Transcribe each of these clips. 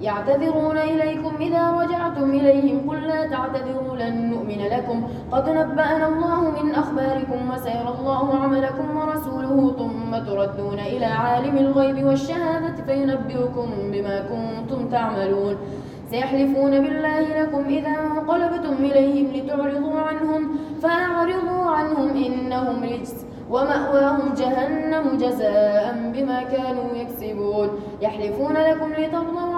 يعتذرون إليكم إذا رجعتم إليهم قل لا تعتذروا لن نؤمن لكم. قد نبأنا الله من أخباركم وسيرى الله عملكم ورسوله ثم تردون إلى عالم الغيب والشهادة فينبئكم بما كنتم تعملون. سيحلفون بالله لكم إذا انقلبتم إليهم لتعرضوا عنهم فأعرضوا عنهم إنهم رجس ومأواهم جهنم جزاء بما كانوا يكسبون. يحلفون لكم لترضوا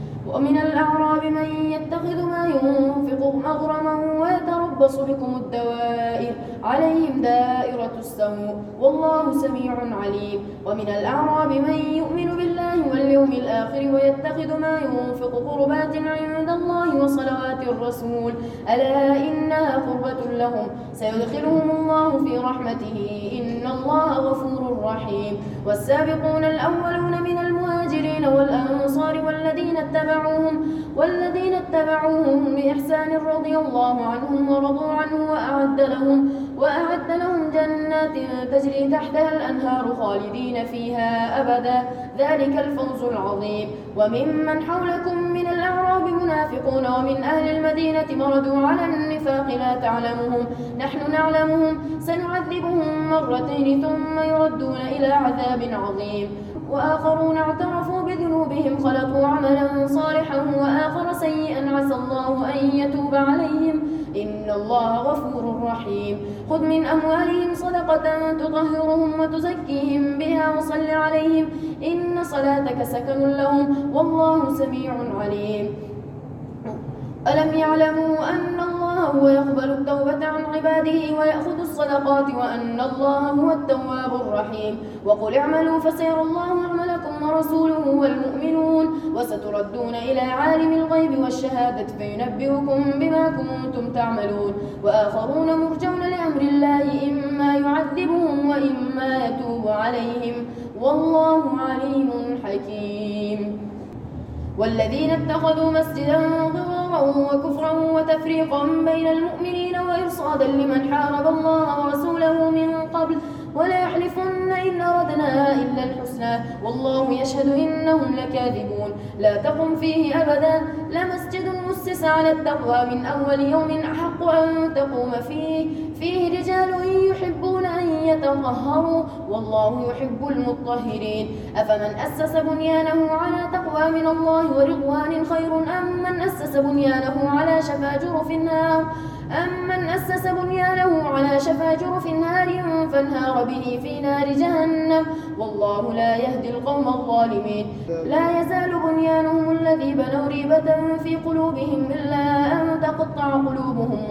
ومن الأعراب من يتخذ ما ينفق مغرما ويتربص بكم الدوائر عليهم دائرة السوء والله سميع عليم. ومن الأعراب من يؤمن بالله واليوم الآخر ويتخذ ما ينفق قربات عند الله وصلوات الرسول. ألا إنها قربة لهم. سيدخلهم الله في رحمته. إن الله غفور رحيم. والسابقون الأولون من المهاجرين والأنصار والذين اتبعوهم والذين اتبعوهم بإحسان رضي الله عنهم ورضوا عنه وأعد لهم وأعد لهم جنات تجري تحتها الأنهار خالدين فيها أبدا. ذلك الفوز العظيم. وممن حولكم من الأعراب منافقون ومن أهل المدينة مردوا على النفاق لا تعلمهم. نحن نعلمهم. سنعذبهم مرتين ثم يردون إلى عذاب عظيم. وآخرون اعترفوا بذنوبهم خلقوا عملا صالحا وآخر سيئا. عسى الله أن يتوب عليهم. إن الله غفور رحيم. خذ من أموالهم صدقة تطهرهم وتزكيهم بها وصل عليهم. إن صلاتك سكن لهم. والله سميع عليم. ألم يعلموا أن الله هو يقبل التوبة عن عباده ويأخذ الصدقات وأن الله هو التواب الرحيم. وقل اعملوا فسير الله ورسوله والمؤمنون وستردون إلى عالم الغيب والشهادة فينبئكم بما كنتم تعملون وآخرون مرجون لأمر الله إما يعذبهم وإما يتوب عليهم والله عليم حكيم والذين اتخذوا مسجدا ضرارا وكفرا وتفريقا بين المؤمنين وإرصادا لمن حارب الله ورسوله من قبل ولا يحلفن إن أردنا إلا الحسنى. والله يشهد إنهم لكاذبون. لا تقم فيه أبدا. لمسجد مسس على التقوى من أول يوم أحق أن تقوم فيه. فيه رجال يحبون أن يتطهروا والله يحب المطهرين. أفمن أسس بنيانه على تقوى من الله ورضوان خير أم من أسس بنيانه على شفا جرف النار؟ أمن أسس بنيانه على شفا جرف نار فانهار به في نار جهنم؟ والله لا يهدي القوم الظالمين. لا يزال بنيانهم الذي بنوا ريبة في قلوبهم إلا أن تقطع قلوبهم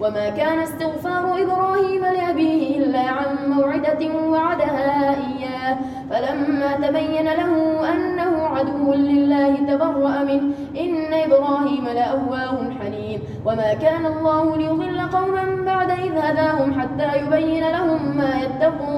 وما كان استغفار إبراهيم لأبيه إلا عن موعدة وعدها إياه. فلما تبين له أنه عدو لله تبرأ منه إن إبراهيم لأواه حليم. وما كان الله ليضل قوما بعد إذ هداهم حتى يبين لهم ما يتقون.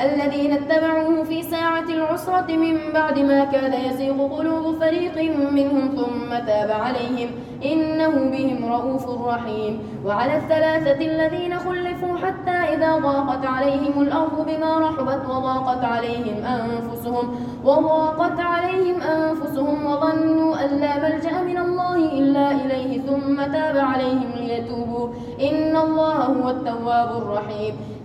الذين اتبعوه في ساعة العسرة من بعد ما كاد يزيغ قلوب فريق منهم ثم تاب عليهم. إنه بهم رؤوف رحيم. وعلى الثلاثة الذين خلفوا حتى إذا ضاقت عليهم الأرض بما رحبت وضاقت عليهم أنفسهم وضاقت عليهم أنفسهم وظنوا أن لا ملجأ من الله إلا إليه ثم تاب عليهم ليتوبوا. إن الله هو التواب الرحيم.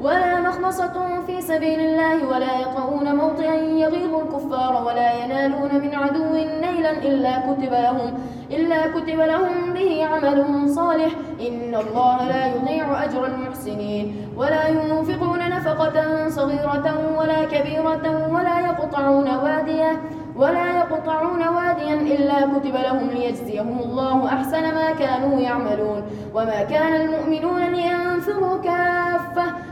ولا مخمصة في سبيل الله ولا يطعون موطئا يغيظ الكفار ولا ينالون من عدو نيلا إلا كتب لهم إلا كتب لهم به عمل صالح. إن الله لا يضيع أجر المحسنين. ولا ينفقون نفقة صغيرة ولا كبيرة ولا يقطعون وادية ولا يقطعون واديا إلا كتب لهم ليجزيهم الله أحسن ما كانوا يعملون. وما كان المؤمنون لينفروا كافة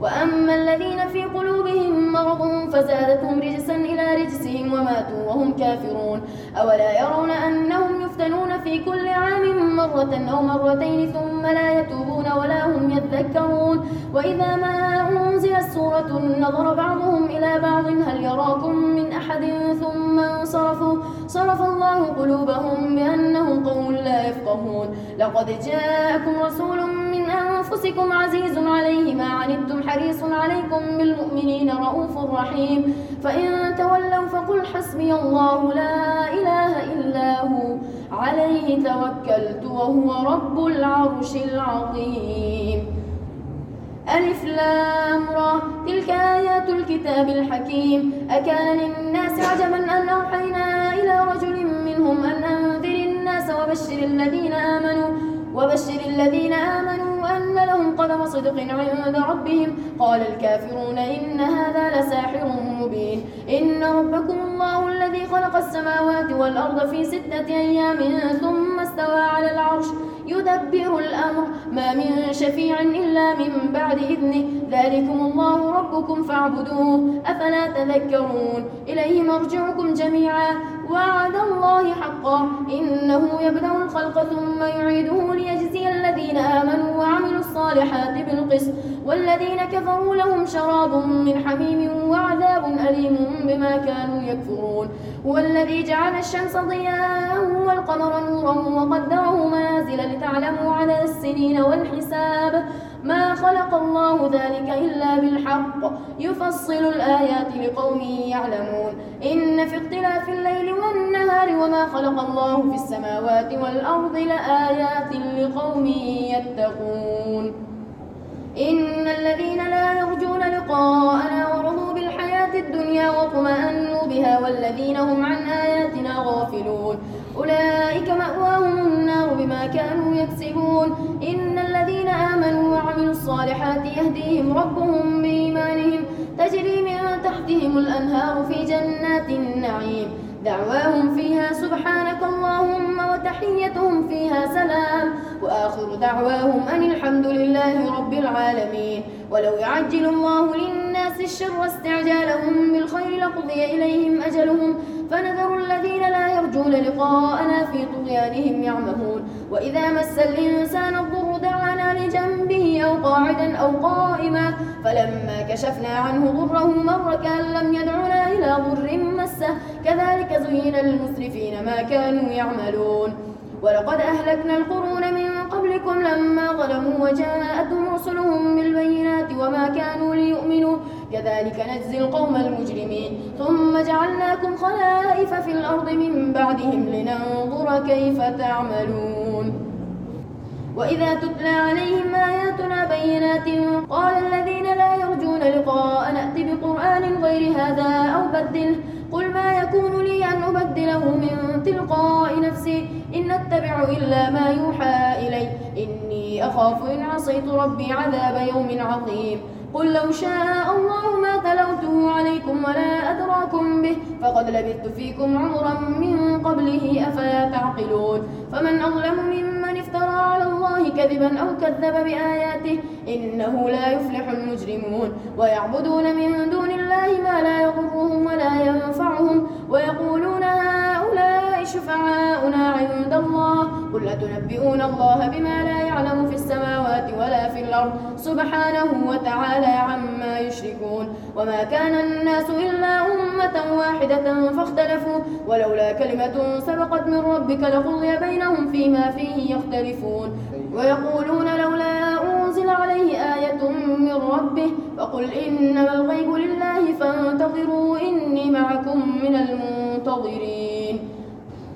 وأما الذين في قلوبهم مرض فزادتهم رجسا إلى رجسهم وماتوا وهم كافرون. أولا يرون أنهم يفتنون في كل عام مرة أو مرتين ثم لا يتوبون ولا هم يذكرون. وإذا ما أنزلت سورة نظر بعضهم إلى بعض هل يراكم من أحد؟ ثم انصرفوا صرف الله قلوبهم بأنهم قوم لا يفقهون. لقد جاءكم رسول أنفسكم عزيز عليه ما عنتم حريص عليكم بالمؤمنين رؤوف رحيم. فإن تولوا فقل حسبي الله لا إله إلا هو. عليه توكلت وهو رب العرش العظيم. ألف لام را تلك آيات الكتاب الحكيم. أكان للناس عجبا أن أوحينا إلى رجل منهم أن أنذر الناس وبشر الذين آمنوا وبشر الذين آمنوا قدم صدق عند ربهم. قال الكافرون إن هذا لساحر مبين. إن ربكم الله الذي خلق السماوات والأرض في ستة أيام ثم استوى على العرش. يدبر الأمر. ما من شفيع إلا من بعد إذنه. ذلكم الله ربكم فاعبدوه. أفلا تذكرون؟ إليه مرجعكم جميعا. وعد الله حقا. إنه يبدأ الخلق ثم يعيده الصالحات بالقسط والذين كفروا لهم شراب من حميم وعذاب أليم بما كانوا يكفرون. هو الذي جعل الشمس ضياء والقمر نورا وقدره منازل لتعلموا عدد السنين والحساب. ما خلق الله ذلك إلا بالحق. يفصل الآيات لقوم يعلمون. إن في اختلاف الليل والنهار وما خلق الله في السماوات والأرض لآيات لقوم يتقون. إن الذين لا يرجون لقاءنا ورضوا بالحياة الدنيا واطمأنوا بها والذين هم عن آياتنا غافلون. أولئك مأواهم النار بما كانوا يكسبون. إن الذين آمنوا وعملوا الصالحات يهديهم ربهم بإيمانهم. تجري من تحتهم الأنهار في جنات دعواهم فيها سبحانك اللهم وتحيتهم فيها سلام. وآخر دعواهم أن الحمد لله رب العالمين. ولو يعجل الله للناس الشر استعجالهم بالخير لقضي إليهم أجلهم. فنذر الذين لا يرجون لقاءنا في طغيانهم يعمهون. وإذا مس الإنسان الضر دعانا لجنبه أو قاعدا أو قائما. فلما كشفنا عنه ضره مر كأن لم يدعنا إلى ضر مسه. كذلك زين للمسرفين ما كانوا يعملون. ولقد أهلكنا القرون من قبلكم لما ظلموا وجاءتهم رسلهم بالبينات وما كانوا ليؤمنوا. كذلك نجزي القوم المجرمين. ثم جعلناكم خلائف في الأرض من بعدهم لننظر كيف تعملون. وإذا تتلى عليهم بدله قل ما يكون لي أن أبدله من تلقاء نفسي. إن أتبع إلا ما يوحى إلي. إني أخاف إن عصيت ربي عذاب يوم عظيم. قل لو شاء الله ما تلوته عليكم ولا أدراكم به. فقد لبثت فيكم عمرا من قبله أفلا تعقلون. فمن أظلم ممن افترى على الله كذبا أو كذب بآياته إنه لا يفلح المجرمون. ويعبدون من دون الله ما لا يضرهم ولا ينفعهم ويقولون هؤلاء شفعاؤنا عند الله قل أتنبئون الله بما لا يعلم في السماوات ولا في الأرض سبحانه وتعالى عما يشركون وما كان الناس إلا أمة واحدة فاختلفوا ولولا كلمة سبقت من ربك لقضي بينهم فيما فيه يختلفون ويقولون لولا أنزل عليه آية من ربه فقل إنما الغيب لله فانتظروا إني معكم من المنتظرين.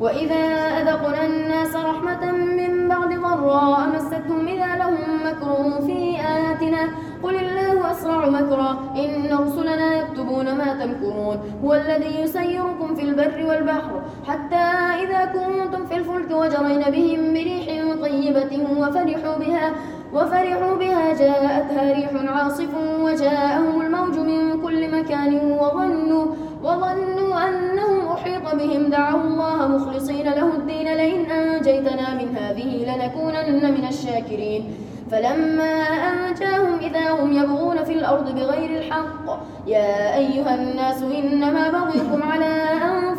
وإذا أذقنا الناس رحمة من بعد ضراء مستهم إذا لهم مكر في آياتنا قل الله أسرع مكرا إن رسلنا يكتبون ما تمكرون هو الذي يسيركم في البر والبحر حتى إذا كنتم في الفلك وجرين بهم بريح طيبة وفرحوا بها وفرحوا بها جاءتها ريح عاصف وجاءهم الموج من كل مكان وظنوا وظنوا أنهم أحيط بهم. دعوا الله مخلصين له الدين. لئن أنجيتنا من هذه لنكونن من الشاكرين. فلما أنجاهم إذا هم يبغون في الأرض بغير الحق يا أيها الناس إنما بغيكم على أنفسكم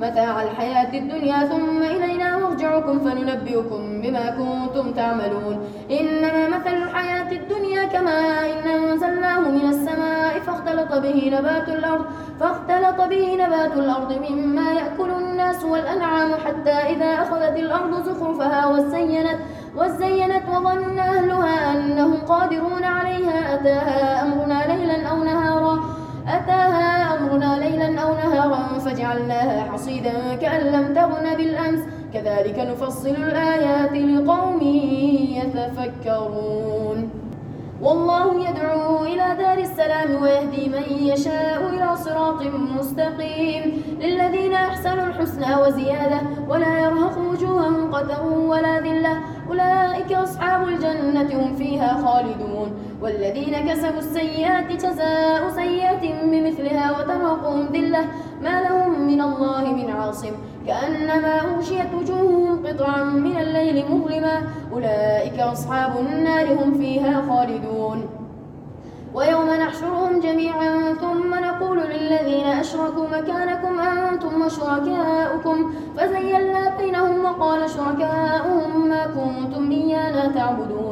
متاع الحياة الدنيا ثم إلينا مرجعكم فننبئكم بما كنتم تعملون. إنما مثل الحياة الدنيا كما إن أنزلناه من السماء فاختلط به نبات الأرض فاختلط به نبات الأرض مما يأكل الناس والأنعام حتى إذا أخذت الأرض زخرفها وزينت وزينت وظن أهلها أنهم قادرون عليها أتاها أمرنا ليلا أو نهارا. أتاها أمرنا ليلا أو نهارا فجعلناها حصيدا كأن لم تغن بالأمس. كذلك نفصل الآيات لقوم يتفكرون. والله يدعو إلى دار السلام ويهدي من يشاء إلى صراط مستقيم. للذين أحسنوا الحسنى وزيادة ولا يرهق وجوههم قتر ولا ذلة. أولئك أصحاب الجنة هم فيها خالدون. والذين كسبوا السيئات جزاء سيئة بمثلها وترهقهم ذلة. ما لهم من الله من عاصم. كأنما أغشيت وجوههم قطعا من الليل مظلما. أولئك أصحاب النار هم فيها خالدون. ويوم نحشرهم جميعا ثم نقول للذين أشركوا مكانكم أنتم وشركاؤكم. فزيلنا بينهم وقال شركاؤهم ما كنتم إيانا تعبدون.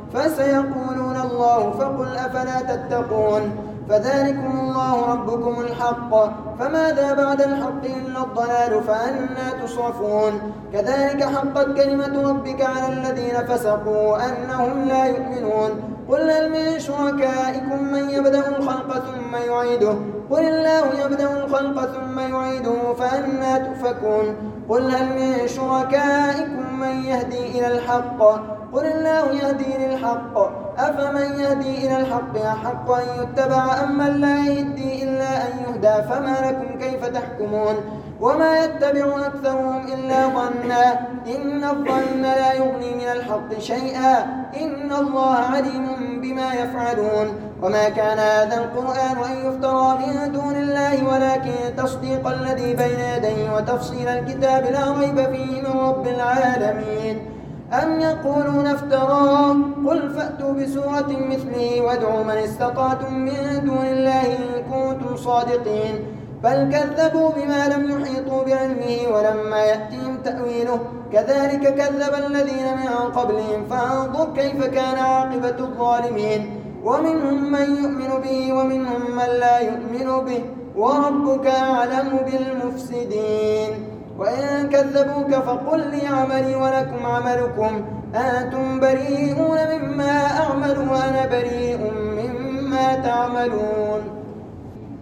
فسيقولون الله فقل أفلا تتقون؟ فذلكم الله ربكم الحق. فماذا بعد الحق إلا الضلال؟ فأنا تصرفون. كذلك حقت كلمة ربك على الذين فسقوا أنهم لا يؤمنون. قل هل من شركائكم من يبدأ الخلق ثم يعيده؟ قل الله يبدأ الخلق ثم يعيده فأنا تؤفكون. قل هل من شركائكم من يهدي إلى الحق؟ قل الله يهدي للحق. أفمن يهدي إلى الحق أحق أن يتبع أم من لا يهدي إلا أن يهدى؟ فما لكم كيف تحكمون؟ وما يتبع أكثرهم إلا ظنا. إن الظن لا يغني من الحق شيئا. إن الله عليم بما يفعلون. وما كان هذا القرآن أن يفترى من دون الله ولكن تصديق الذي بين يديه وتفصيل الكتاب لا ريب فيه من رب العالمين. أم يقولون افتراه؟ قل فأتوا بسورة مثله وادعوا من استطعتم من دون الله إن كنتم صادقين. بل كذبوا بما لم يحيطوا بعلمه ولما يأتهم تأويله. كذلك كذب الذين من قبلهم. فانظر كيف كان عاقبة الظالمين. ومنهم من يؤمن به ومنهم من لا يؤمن به. وربك أعلم بالمفسدين. وإن كذبوك فقل لي عملي ولكم عملكم. أنتم بريئون مما أعمل وأنا بريء مما تعملون.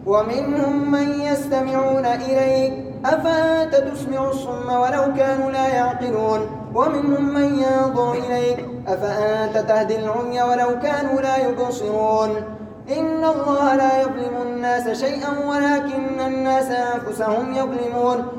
ومنهم من يستمعون إليك. أفأنت تسمع الصم ولو كانوا لا يعقلون؟ ومنهم من ينظر إليك. أفأنت تهدي العمي ولو كانوا لا يبصرون؟ إن الله لا يظلم الناس شيئا ولكن الناس أنفسهم يظلمون.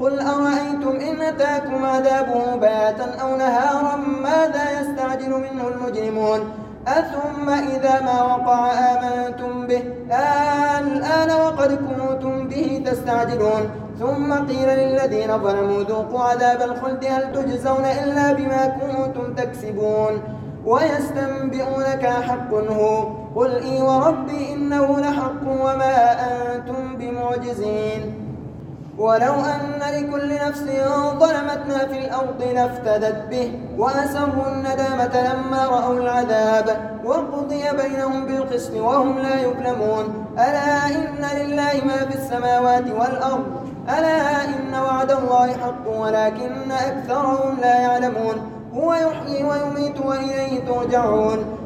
قل أرأيتم إن أتاكم عذابه بياتا أو نهارا ماذا يستعجل منه المجرمون أثم إذا ما وقع آمنتم به الآن وقد كنتم به تستعجلون ثم قيل للذين ظلموا ذوقوا عذاب الخلد هل تجزون إلا بما كنتم تكسبون ويستنبئونك حق هو قل إي وربي إنه لحق وما أنتم بمعجزين ولو أن لكل نفس ظلمت ما في الأرض لافتدت به وأسروا الندامة لما رأوا العذاب وقضي بينهم بالقسط وهم لا يظلمون. ألا إن لله ما في السماوات والأرض؟ ألا إن وعد الله حق ولكن أكثرهم لا يعلمون. هو يحيي ويميت وإليه ترجعون.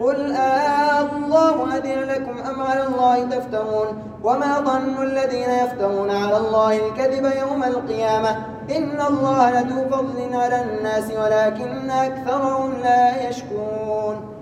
قل آه الله أذن لكم أم على الله تفترون وما ظن الذين يفترون على الله الكذب يوم القيامة إن الله لذو فضل على الناس ولكن أكثرهم لا يشكرون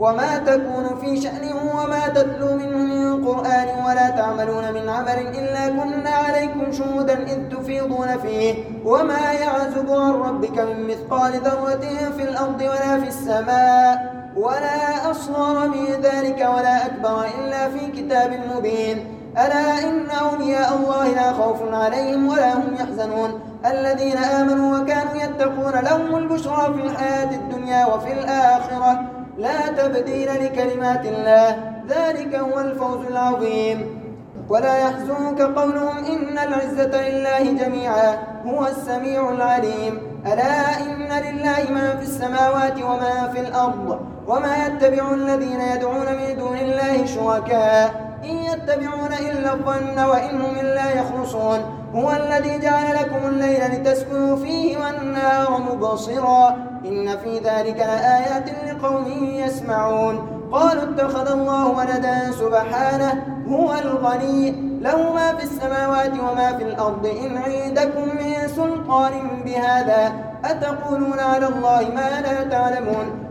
وما تكون في شأن وما تتلو منه من قرآن ولا تعملون من عمل إلا كنا عليكم شهودا إذ تفيضون فيه وما يعزب عن ربك من مثقال ذرة في الأرض ولا في السماء ولا أصغر من ذلك ولا أكبر إلا في كتاب مبين. ألا إن أولياء الله لا خوف عليهم ولا هم يحزنون. الذين آمنوا وكانوا يتقون لهم البشرى في الحياة الدنيا وفي الآخرة. لا تبديل لكلمات الله. ذلك هو الفوز العظيم. ولا يحزنك قولهم إن العزة لله جميعا. هو السميع العليم. ألا إن لله ما في السماوات وما في الأرض. وما يتبع الذين يدعون من دون الله شركاء. إن يتبعون إلا الظن وإن هم إلا يخرصون. هو الذي جعل لكم الليل لتسكنوا فيه والنار مبصرا. إن في ذلك لآيات لقوم يسمعون. قالوا اتخذ الله ولدا سبحانه هو الغني. له ما في السماوات وما في الأرض إن عندكم من سلطان بهذا. أتقولون على الله ما لا تعلمون؟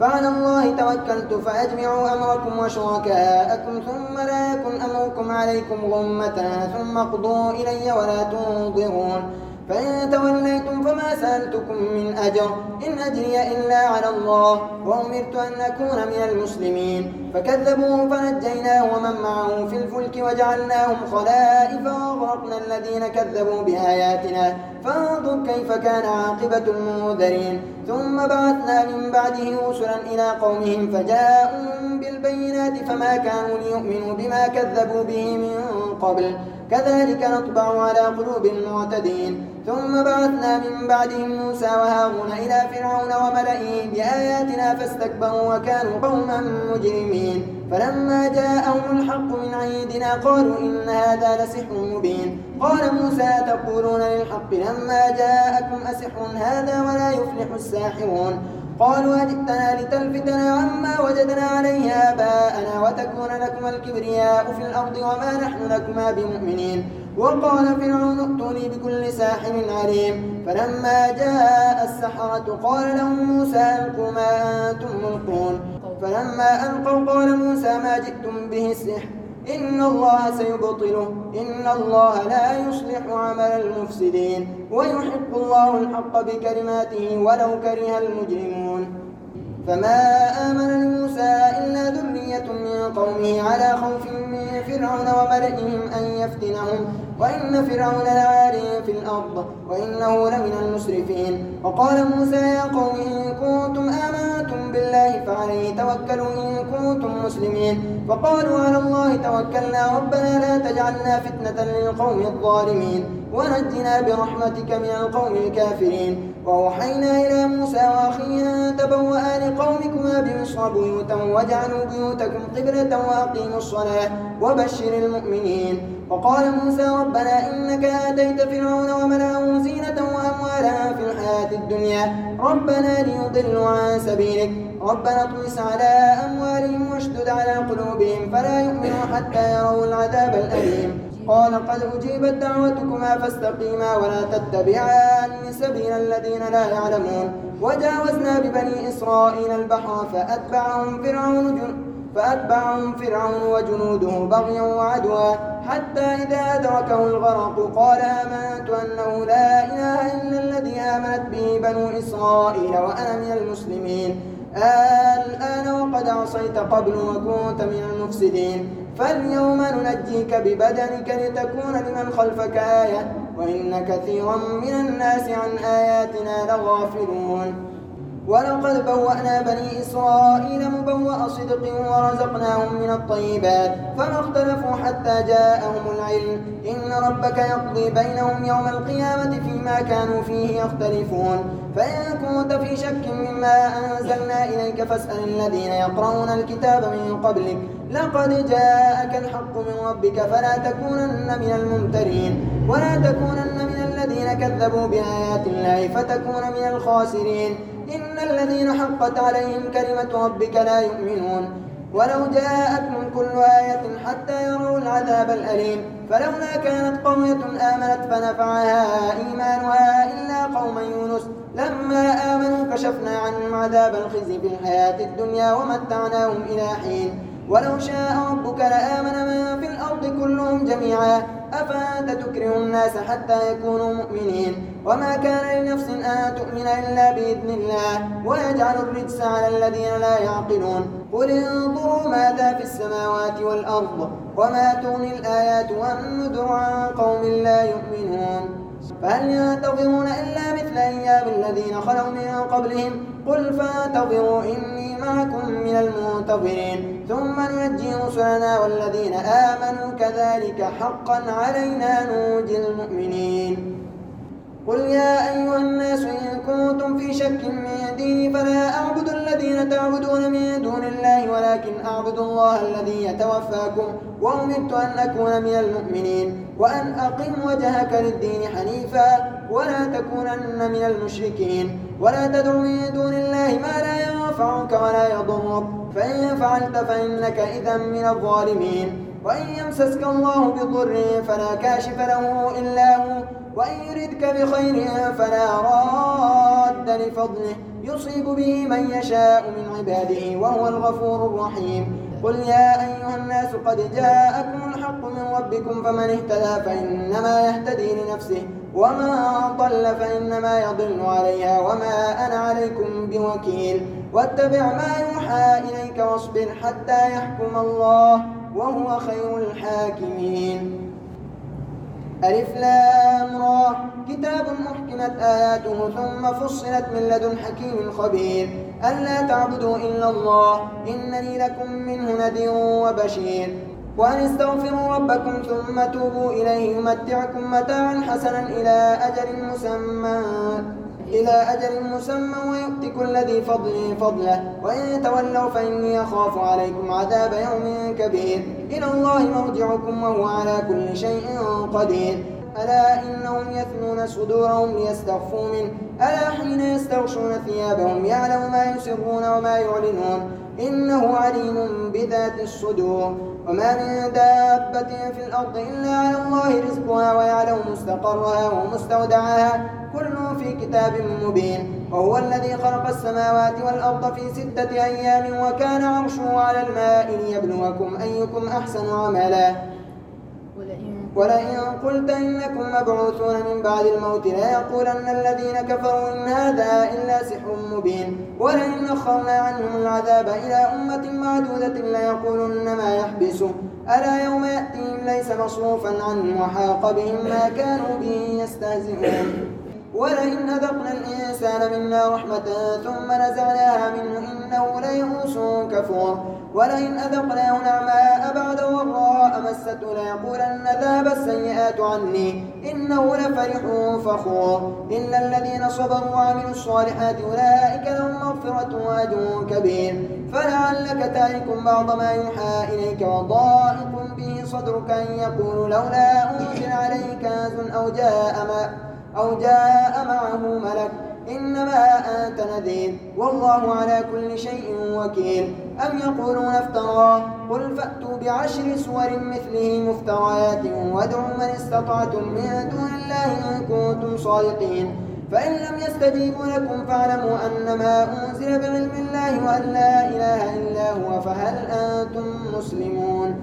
فعلى الله توكلت فأجمعوا أمركم وشركاءكم ثم لا يكن أمركم عليكم غمة ثم اقضوا إلي ولا تنظرون فإن توليتم فما سألتكم من أجر إن أجري إلا على الله وأمرت أن أكون من المسلمين فكذبوه فنجيناه ومن معه في الفلك وجعلناهم خلائف وأغرقنا الذين كذبوا بآياتنا فانظر كيف كان عاقبة المنذرين ثم بعثنا من بعده رسلا إلى قومهم فجاءوا بالبينات فما كانوا ليؤمنوا بما كذبوا به من قبل كذلك نطبع على قلوب المعتدين ثم بعثنا من بعدهم موسى وهارون إلى فرعون وملئه بآياتنا فاستكبروا وكانوا قوما مجرمين. فلما جاءهم الحق من عيدنا قالوا إن هذا لسحر مبين. قال موسى تقولون للحق لما جاءكم أسحر هذا ولا يفلح الساحرون؟ قالوا أجئتنا لتلفتنا عما وجدنا عليه آباءنا وتكون لكما الكبرياء في الأرض وما نحن لكما بمؤمنين. وقال فرعون ائتوني بكل ساحر عليم. فلما جاء السحرة قال لهم موسى ألقوا ما أنتم ملقون. فلما ألقوا قال موسى ما جئتم به السحر إن الله سيبطله. إن الله لا يصلح عمل المفسدين. ويحق الله الحق بكلماته ولو كره المجرمون. فما آمن لموسى إلا ذرية من قومه على خوف من فرعون وملئهم أن يفتنهم. وإن فرعون لعال في الأرض وإنه لمن المسرفين. وقال موسى يا قوم إن كنتم آمنتم بالله فعليه توكلوا إن كنتم مسلمين. فقالوا على الله توكلنا. ربنا لا تجعلنا فتنة للقوم الظالمين. ونجنا برحمتك من القوم الكافرين. وأوحينا إلى موسى وأخيه أن تبوأ لقومكما بمصر بيوتا واجعلوا بيوتكم قبلة وأقيموا الصلاة وبشر المؤمنين. وقال موسى ربنا إنك آتيت فرعون وملأه زينة وأموالا في الحياة الدنيا. ربنا ليضلوا عن سبيلك. ربنا اطمس على أموالهم واشدد على قلوبهم فلا يؤمنوا حتى يروا العذاب الأليم. قال قد أجيبت دعوتكما فاستقيما ولا تتبعان سبيل الذين لا يعلمون. وجاوزنا ببني إسرائيل البحر فأتبعهم فرعون جن فأتبعهم فرعون وجنوده بغيا وعدوا حتى إذا أدركه الغرق قال آمنت أنه لا إله إلا الذي آمنت به بنو إسرائيل وأنا من المسلمين. الآن وقد عصيت قبل وكنت من المفسدين. فاليوم ننجيك ببدنك لتكون لمن خلفك آية وإن كثيرا من الناس عن آياتنا لغافلون. ولقد بوأنا بني إسرائيل مبوأ صدق ورزقناهم من الطيبات فما اختلفوا حتى جاءهم العلم. إن ربك يقضي بينهم يوم القيامة فيما كانوا فيه يختلفون. فإن كنت في شك مما أنزلنا إليك فاسأل الذين يقرؤون الكتاب من قبلك. لقد جاءك الحق من ربك فلا تكونن من الممترين. ولا تكونن من الذين كذبوا بآيات الله فتكون من الخاسرين. إن الذين حقت عليهم كلمة ربك لا يؤمنون. ولو جاءتهم كل آية حتى يروا العذاب الأليم. فلولا كانت قرية آمنت فنفعها إيمانها إلا قوم يونس. لما آمنوا كشفنا عنهم عذاب الخزي في الحياة الدنيا ومتعناهم إلى حين. ولو شاء ربك لآمن من في الأرض كلهم جميعا. أفأنت تكره الناس حتى يكونوا مؤمنين؟ وما كان لنفس أن تؤمن إلا بإذن الله ويجعل الرجس على الذين لا يعقلون. قل انظروا ماذا في السماوات والأرض وما تغني الآيات والنذر عن قوم لا يؤمنون. فهل ينتظرون إلا مثل أيام الذين خلوا من قبلهم؟ قل فانتظروا إني معكم من المنتظرين. ثم ننجي رسلنا والذين آمنوا كذلك حقا علينا نوجي المؤمنين. قل يا أيها الناس إن كنتم في شك من ديني فلا أعبد الذين تعبدون من دون الله ولكن أعبد الله الذي يتوفاكم وأمرت أن أكون من المؤمنين وأن أقم وجهك للدين حنيفا ولا تكونن من المشركين ولا تدع من دون الله ما لا ينفعك ولا يضرك فإن فعلت فإنك إذا من الظالمين وإن يمسسك الله بضر فلا كاشف له إلا هو وإن يردك بخير فلا راد لفضله. يصيب به من يشاء من عباده وهو الغفور الرحيم. قل يا أيها الناس قد جاءكم الحق من ربكم فمن اهتدى فإنما يهتدي لنفسه. ومن ضل فإنما يضل عليها وما أنا عليكم بوكيل. واتبع ما يوحى إليك واصبر حتى يحكم الله. وهو خير الحاكمين. ألف لام را. كتاب أحكمت آياته ثم فصلت من لدن حكيم خبير. ألا تعبدوا إلا الله إنني لكم منه نذير وبشير. وأن استغفروا ربكم ثم توبوا إليه يمتعكم متاعا حسنا إلى أجل مسمى. إلى أجل مسمى ويؤتي كل ذي فضل فضله. وإن تولوا فإني أخاف عليكم عذاب يوم كبير. إلى الله مرجعكم وهو على كل شيء قدير. ألا إنهم يثنون صدورهم ليستخفوا منه. ألا حين يستغشون ثيابهم يعلم ما يسرون وما يعلنون. إنه عليم بذات الصدور. وما من دابة في الأرض إلا على الله رزقها ويعلم مستقرها ومستودعها. كل في كتاب مبين. وهو الذي خلق السماوات والأرض في ستة أيام وكان عرشه على الماء ليبلوكم أيكم أحسن عملا. ولئن قلت إنكم مبعوثون من بعد الموت ليقولن الذين كفروا إن هذا إلا سحر مبين. ولئن أخرنا عنهم العذاب إلى أمة معدودة ليقولن ما يحبسه. ألا يوم يأتيهم ليس مصروفا عنهم وحاق بهم ما كانوا به يستهزئون. ولئن أذقنا الإنسان منا رحمة ثم نزعناها منه إنه ليئوس كفور. ولئن أذقناه نعماء بعد ضراء مسته ليقولن ذهب السيئات عني إنه لفرح فخور. إلا الذين صبروا وعملوا الصالحات أولئك لهم مغفرة وأجر كبير. فلعلك تارك بعض ما يوحى إليك وضائق به صدرك أن يقول لولا أنزل عليه كنز أو جاء ما أو جاء معه ملك. إنما أنت نذير. والله على كل شيء وكيل. أم يقولون افتراه قل فأتوا بعشر سور مثله مفتريات وادعوا من استطعتم من دون الله إن كنتم صادقين. فإن لم يستجيبوا لكم فاعلموا أنما أنزل بعلم الله وأن لا إله إلا هو فهل أنتم مسلمون؟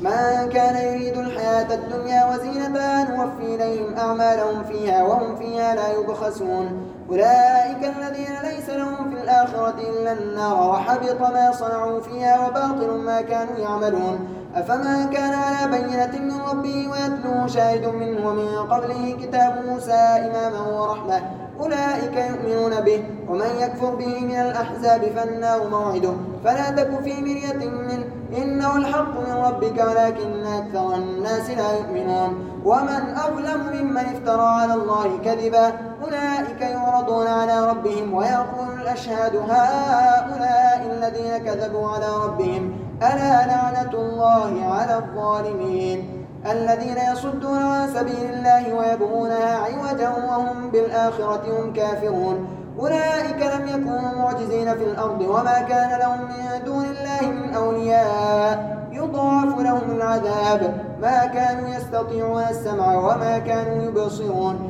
من كان يريد الحياة الدنيا وزينتها نوفي إليهم أعمالهم فيها وهم فيها لا يبخسون. أولئك الذين ليس لهم في الآخرة إلا النار وحبط ما صنعوا فيها وباطل ما كانوا يعملون. أفما كان على بينة من ربه ويتلوه شاهد منه ومن قبله كتاب موسى إماما ورحمة. أولئك يؤمنون به ومن يكفر به من الأحزاب فالنار موعده. فلا تك في مرية منه. إنه الحق من ربك ولكن أكثر الناس لا يؤمنون. ومن أظلم ممن افترى على الله كذبا أولئك يعرضون على ربهم ويقول الأشهاد هؤلاء الذين كذبوا على ربهم ألا لعنة الله على الظالمين الذين يصدون عن سبيل الله ويبغونها عوجا وهم بالآخرة هم كافرون أولئك لم يكونوا معجزين في الأرض وما كان لهم من دون الله من أولياء يضاعف لهم العذاب ما كانوا يستطيعون السمع وما كانوا يبصرون